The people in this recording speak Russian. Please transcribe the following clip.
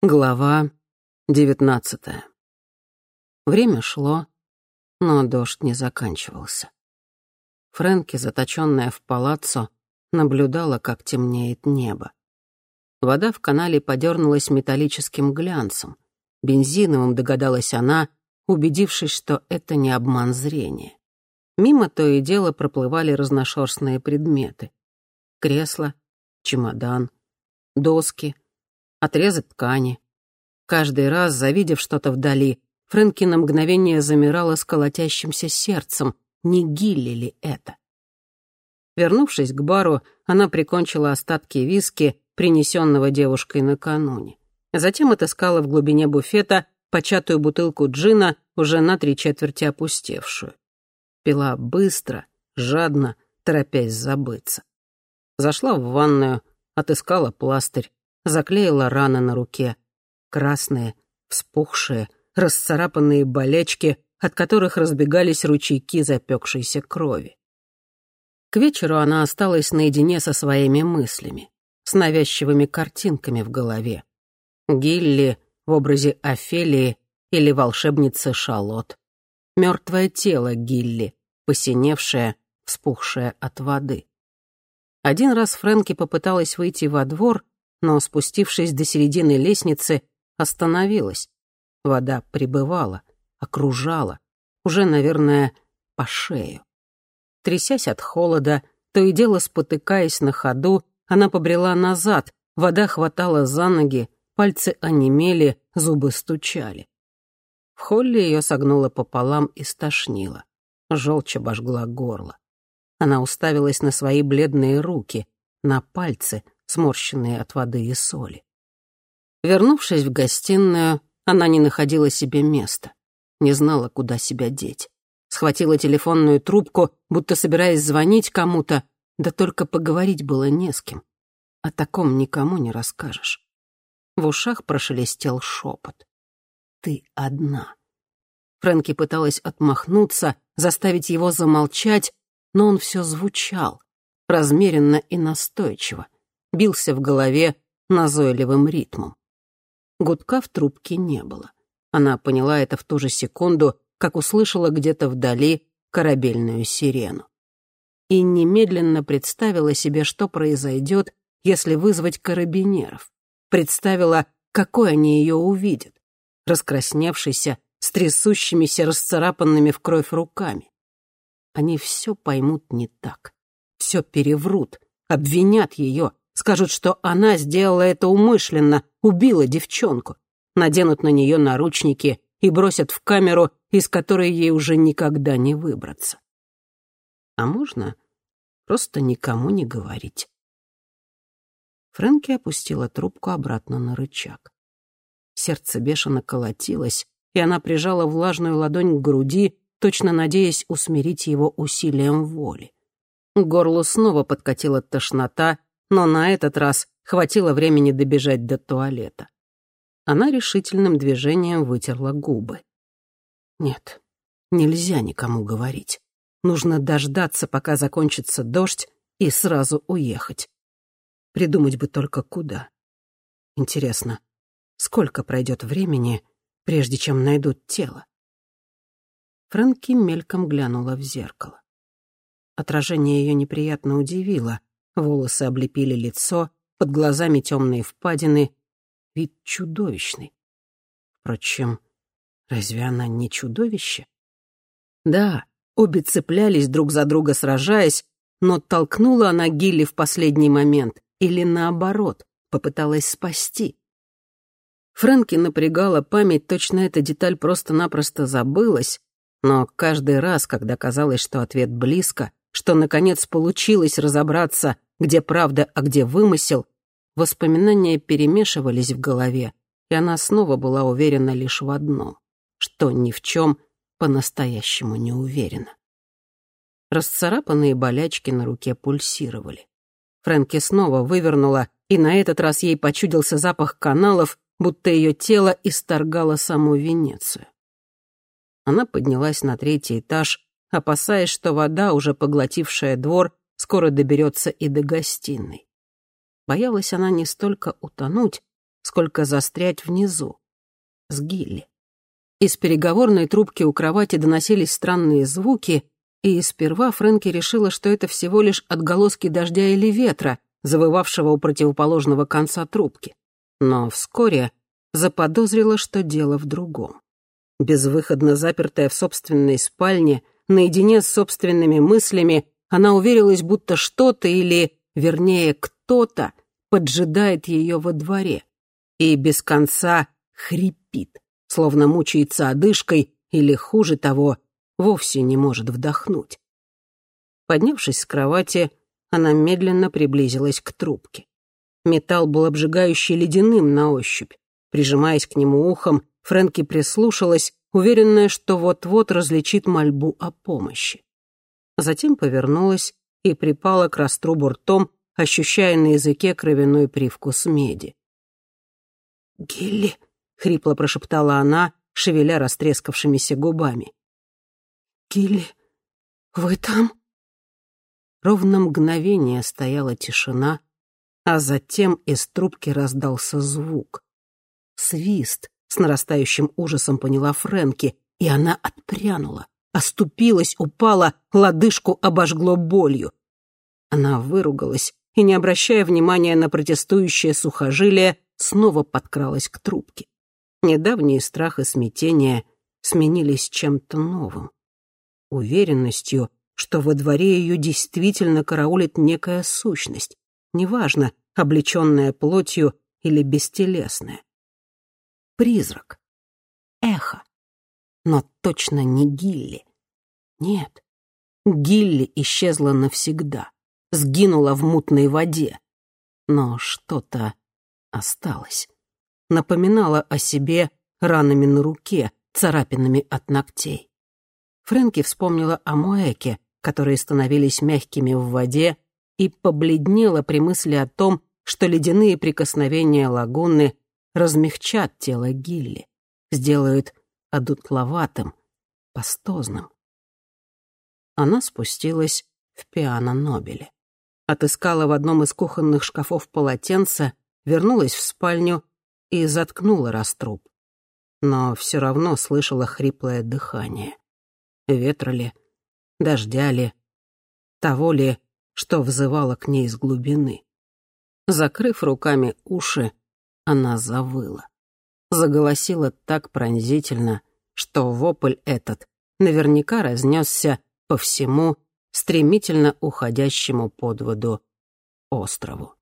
Глава девятнадцатая. Время шло, но дождь не заканчивался. Фрэнки, заточенная в палаццо, наблюдала, как темнеет небо. Вода в канале подернулась металлическим глянцем. Бензиновым догадалась она, убедившись, что это не обман зрения. Мимо то и дело проплывали разношерстные предметы. Кресло, чемодан, доски — отрезать ткани. Каждый раз, завидев что-то вдали, Фрэнки на мгновение замирала с колотящимся сердцем. Не Гилли ли это? Вернувшись к бару, она прикончила остатки виски, принесенного девушкой накануне. Затем отыскала в глубине буфета початую бутылку джина, уже на три четверти опустевшую. Пила быстро, жадно, торопясь забыться. Зашла в ванную, отыскала пластырь, заклеила раны на руке. Красные, вспухшие, расцарапанные болячки, от которых разбегались ручейки запекшейся крови. К вечеру она осталась наедине со своими мыслями, с навязчивыми картинками в голове. Гилли в образе Офелии или волшебницы Шалот. Мертвое тело Гилли, посиневшее, вспухшее от воды. Один раз Фрэнки попыталась выйти во двор но, спустившись до середины лестницы, остановилась. Вода прибывала, окружала, уже, наверное, по шею. Трясясь от холода, то и дело спотыкаясь на ходу, она побрела назад, вода хватала за ноги, пальцы онемели, зубы стучали. В холле ее согнуло пополам и стошнило. Желчь обожгла горло. Она уставилась на свои бледные руки, на пальцы, сморщенные от воды и соли. Вернувшись в гостиную, она не находила себе места, не знала, куда себя деть. Схватила телефонную трубку, будто собираясь звонить кому-то, да только поговорить было не с кем. О таком никому не расскажешь. В ушах прошелестел шепот. «Ты одна». Фрэнки пыталась отмахнуться, заставить его замолчать, но он все звучал, размеренно и настойчиво, бился в голове назойливым ритмом. Гудка в трубке не было. Она поняла это в ту же секунду, как услышала где-то вдали корабельную сирену. И немедленно представила себе, что произойдет, если вызвать карабинеров. Представила, какой они ее увидят. Раскрасневшийся, с трясущимися, расцарапанными в кровь руками. Они все поймут не так. Все переврут, обвинят ее, Скажут, что она сделала это умышленно, убила девчонку. Наденут на нее наручники и бросят в камеру, из которой ей уже никогда не выбраться. А можно просто никому не говорить. Фрэнки опустила трубку обратно на рычаг. Сердце бешено колотилось, и она прижала влажную ладонь к груди, точно надеясь усмирить его усилием воли. К горлу снова подкатила тошнота, но на этот раз хватило времени добежать до туалета. Она решительным движением вытерла губы. Нет, нельзя никому говорить. Нужно дождаться, пока закончится дождь, и сразу уехать. Придумать бы только куда. Интересно, сколько пройдет времени, прежде чем найдут тело? Фрэнки мельком глянула в зеркало. Отражение ее неприятно удивило. Волосы облепили лицо, под глазами темные впадины. Вид чудовищный. Впрочем, разве она не чудовище? Да, обе цеплялись друг за друга, сражаясь, но толкнула она Гилли в последний момент, или наоборот, попыталась спасти. Фрэнки напрягала память, точно эта деталь просто-напросто забылась, но каждый раз, когда казалось, что ответ близко, что, наконец, получилось разобраться, где правда, а где вымысел, воспоминания перемешивались в голове, и она снова была уверена лишь в одном, что ни в чем по-настоящему не уверена. Расцарапанные болячки на руке пульсировали. Фрэнки снова вывернула, и на этот раз ей почудился запах каналов, будто ее тело исторгало саму Венецию. Она поднялась на третий этаж, опасаясь, что вода, уже поглотившая двор, скоро доберется и до гостиной. Боялась она не столько утонуть, сколько застрять внизу, с Гилли. Из переговорной трубки у кровати доносились странные звуки, и сперва Фрэнки решила, что это всего лишь отголоски дождя или ветра, завывавшего у противоположного конца трубки. Но вскоре заподозрила, что дело в другом. Безвыходно запертая в собственной спальне, наедине с собственными мыслями, она уверилась, будто что-то или, вернее, кто-то поджидает ее во дворе и без конца хрипит, словно мучается одышкой или, хуже того, вовсе не может вдохнуть. Поднявшись с кровати, она медленно приблизилась к трубке. Металл был обжигающе ледяным на ощупь. Прижимаясь к нему ухом, Фрэнки прислушалась, уверенная, что вот-вот различит мольбу о помощи. Затем повернулась и припала к раструбу ртом, ощущая на языке кровяной привкус меди. «Гилли», — хрипло прошептала она, шевеля растрескавшимися губами. «Гилли, вы там?» Ровно мгновение стояла тишина, а затем из трубки раздался звук. Свист, с нарастающим ужасом поняла Фрэнки, и она отпрянула, оступилась, упала, лодыжку обожгло болью. Она выругалась и, не обращая внимания на протестующее сухожилие, снова подкралась к трубке. Недавние страх и смятение сменились чем-то новым. Уверенностью, что во дворе ее действительно караулит некая сущность, неважно, облеченная плотью или бестелесная. Призрак. Эхо. Но точно не Гилли. Нет. Гилли исчезла навсегда, сгинула в мутной воде. Но что-то осталось. Напоминала о себе ранами на руке, царапинами от ногтей. Фрэнки вспомнила о Моэке, которые становились мягкими в воде, и побледнела при мысли о том, что ледяные прикосновения лагуны размягчат тело Гилли, сделают одутловатым, пастозным. Она спустилась в пиано Нобеле. Отыскала в одном из кухонных шкафов полотенце, вернулась в спальню и заткнула раструб. Но все равно слышала хриплое дыхание. Ветра ли, дождя ли, того ли, что взывало к ней из глубины. Закрыв руками уши, она завыла. Заголосила так пронзительно, что вопль этот наверняка разнесся по всему стремительно уходящему под воду острову.